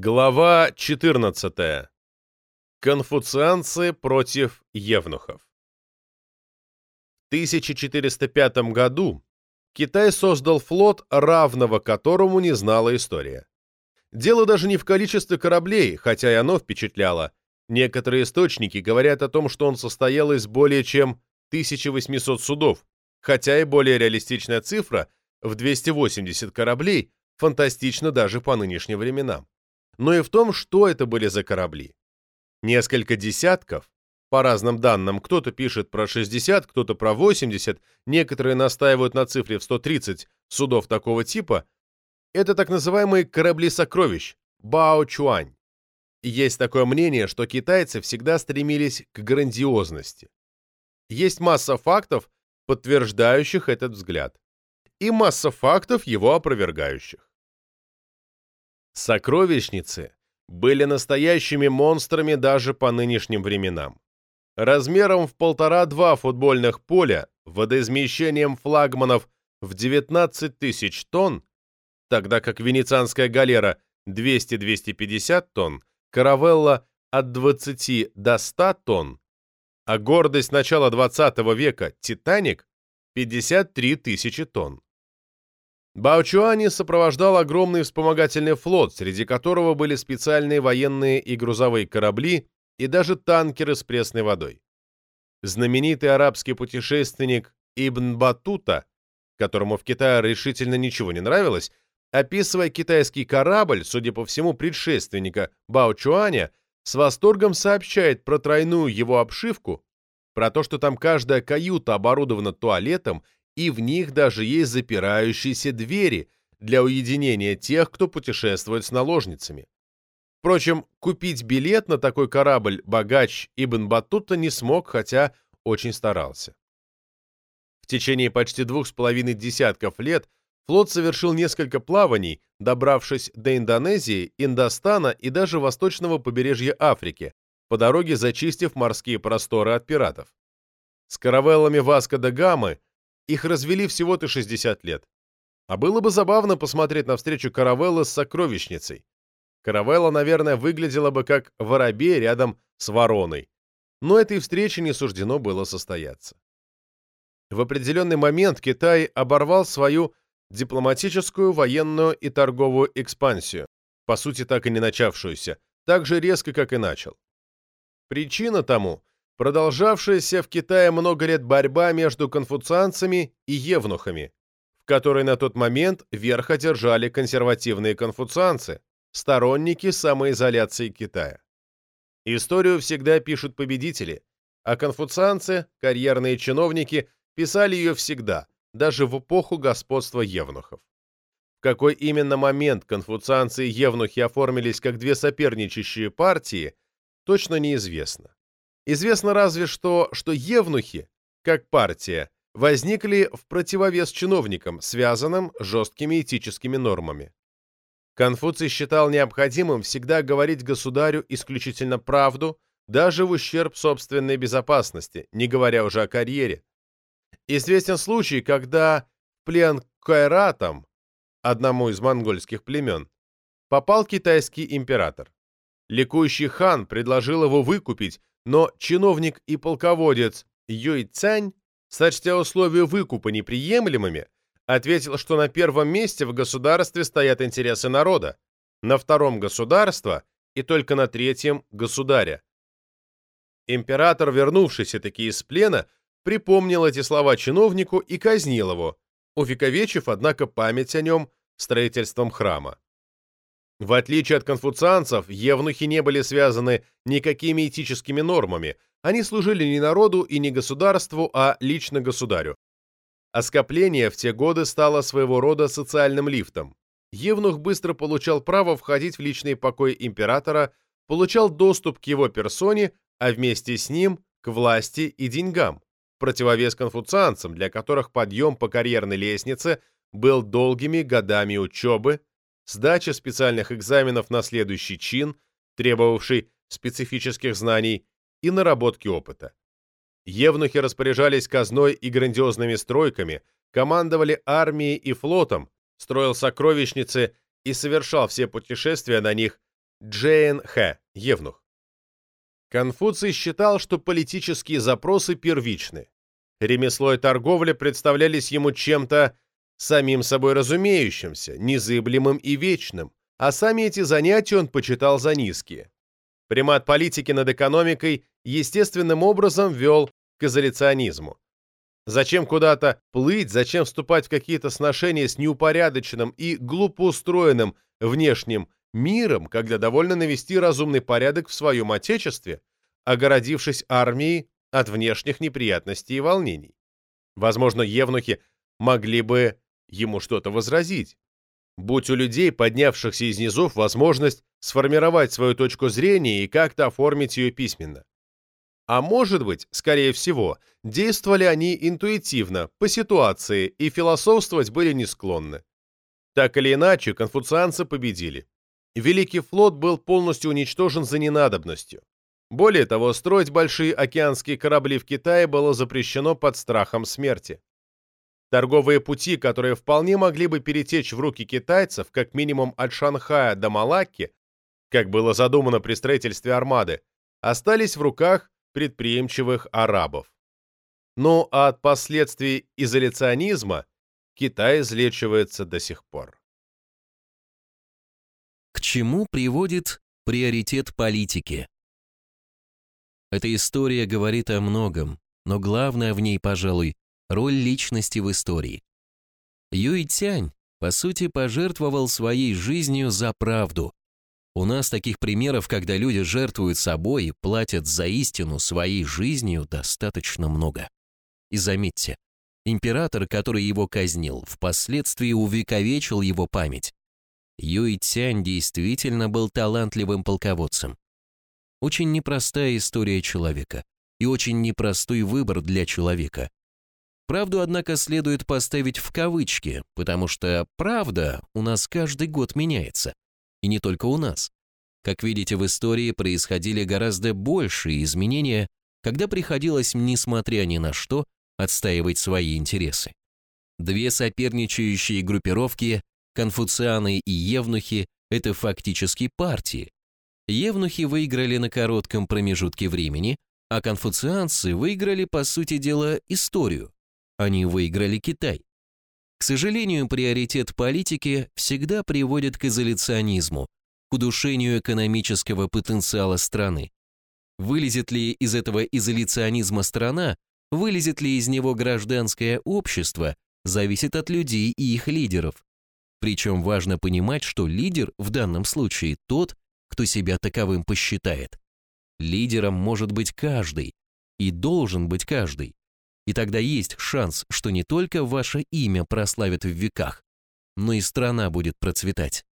Глава 14. Конфуцианцы против евнухов. В 1405 году Китай создал флот, равного которому не знала история. Дело даже не в количестве кораблей, хотя и оно впечатляло. Некоторые источники говорят о том, что он состоял из более чем 1800 судов, хотя и более реалистичная цифра в 280 кораблей фантастична даже по нынешним временам. Но и в том, что это были за корабли. Несколько десятков, по разным данным, кто-то пишет про 60, кто-то про 80, некоторые настаивают на цифре в 130 судов такого типа, это так называемые корабли-сокровищ, Бао-Чуань. Есть такое мнение, что китайцы всегда стремились к грандиозности. Есть масса фактов, подтверждающих этот взгляд, и масса фактов, его опровергающих. Сокровищницы были настоящими монстрами даже по нынешним временам. Размером в полтора-два футбольных поля, водоизмещением флагманов в 19 тысяч тонн, тогда как венецианская галера 200-250 тонн, каравелла от 20 до 100 тонн, а гордость начала 20 века «Титаник» 53 тысячи тонн. Баочуани сопровождал огромный вспомогательный флот, среди которого были специальные военные и грузовые корабли и даже танкеры с пресной водой. Знаменитый арабский путешественник Ибн Батута, которому в Китае решительно ничего не нравилось, описывая китайский корабль, судя по всему, предшественника Баочуаня, с восторгом сообщает про тройную его обшивку, про то, что там каждая каюта оборудована туалетом и в них даже есть запирающиеся двери для уединения тех, кто путешествует с наложницами. Впрочем, купить билет на такой корабль богач Ибн Батута не смог, хотя очень старался. В течение почти двух с половиной десятков лет флот совершил несколько плаваний, добравшись до Индонезии, Индостана и даже восточного побережья Африки, по дороге зачистив морские просторы от пиратов. С каравеллами Васко да Гамы их развели всего-то 60 лет. А было бы забавно посмотреть на встречу каравеллы с сокровищницей. Каравелла, наверное, выглядела бы как воробей рядом с вороной. Но этой встрече не суждено было состояться. В определенный момент Китай оборвал свою дипломатическую, военную и торговую экспансию, по сути так и не начавшуюся, так же резко, как и начал. Причина тому продолжавшаяся в Китае много лет борьба между конфуцианцами и евнухами, в которой на тот момент верх одержали консервативные конфуцианцы, сторонники самоизоляции Китая. Историю всегда пишут победители, а конфуцианцы, карьерные чиновники, писали ее всегда, даже в эпоху господства евнухов. В какой именно момент конфуцианцы и евнухи оформились как две соперничающие партии, точно неизвестно. Известно разве что, что евнухи, как партия, возникли в противовес чиновникам, связанным жесткими этическими нормами. Конфуций считал необходимым всегда говорить государю исключительно правду, даже в ущерб собственной безопасности, не говоря уже о карьере. Известен случай, когда плен к кайратам, одному из монгольских племен, попал китайский император. Ликующий хан предложил его выкупить, но чиновник и полководец Юй Цянь, сочтя условия выкупа неприемлемыми, ответил, что на первом месте в государстве стоят интересы народа, на втором – государства и только на третьем – государя. Император, вернувшийся таки из плена, припомнил эти слова чиновнику и казнил его, увековечив, однако, память о нем строительством храма. В отличие от конфуцианцев, евнухи не были связаны никакими этическими нормами, они служили не народу и не государству, а лично государю. Оскопление в те годы стало своего рода социальным лифтом. Евнух быстро получал право входить в личный покой императора, получал доступ к его персоне, а вместе с ним к власти и деньгам, противовес конфуцианцам, для которых подъем по карьерной лестнице был долгими годами учебы, сдача специальных экзаменов на следующий чин, требовавший специфических знаний, и наработки опыта. Евнухи распоряжались казной и грандиозными стройками, командовали армией и флотом, строил сокровищницы и совершал все путешествия на них, Джейн Х. Евнух. Конфуций считал, что политические запросы первичны. Ремесло и торговля представлялись ему чем-то самим собой разумеющимся, незыблемым и вечным, а сами эти занятия он почитал за низкие. Примат политики над экономикой естественным образом вел к изоляционизму. Зачем куда-то плыть, зачем вступать в какие-то сношения с неупорядоченным и глупо устроенным внешним миром, когда довольно навести разумный порядок в своем отечестве, огородившись армией от внешних неприятностей и волнений? Возможно, евнухи могли бы ему что-то возразить. Будь у людей, поднявшихся из низов, возможность сформировать свою точку зрения и как-то оформить ее письменно. А может быть, скорее всего, действовали они интуитивно, по ситуации, и философствовать были не склонны. Так или иначе, конфуцианцы победили. Великий флот был полностью уничтожен за ненадобностью. Более того, строить большие океанские корабли в Китае было запрещено под страхом смерти. Торговые пути, которые вполне могли бы перетечь в руки китайцев, как минимум от Шанхая до Малакки, как было задумано при строительстве армады, остались в руках предприимчивых арабов. Но от последствий изоляционизма Китай излечивается до сих пор. К чему приводит приоритет политики? Эта история говорит о многом, но главное в ней, пожалуй, роль личности в истории. Юй Тянь, по сути, пожертвовал своей жизнью за правду, у нас таких примеров, когда люди жертвуют собой и платят за истину своей жизнью, достаточно много. И заметьте, император, который его казнил, впоследствии увековечил его память. Юй Цянь действительно был талантливым полководцем. Очень непростая история человека и очень непростой выбор для человека. Правду, однако, следует поставить в кавычки, потому что правда у нас каждый год меняется. И не только у нас. Как видите, в истории происходили гораздо большие изменения, когда приходилось, несмотря ни на что, отстаивать свои интересы. Две соперничающие группировки, конфуцианы и евнухи, это фактически партии. Евнухи выиграли на коротком промежутке времени, а конфуцианцы выиграли, по сути дела, историю. Они выиграли Китай. К сожалению, приоритет политики всегда приводит к изоляционизму, к удушению экономического потенциала страны. Вылезет ли из этого изоляционизма страна, вылезет ли из него гражданское общество, зависит от людей и их лидеров. Причем важно понимать, что лидер в данном случае тот, кто себя таковым посчитает. Лидером может быть каждый, и должен быть каждый. И тогда есть шанс, что не только ваше имя прославят в веках, но и страна будет процветать.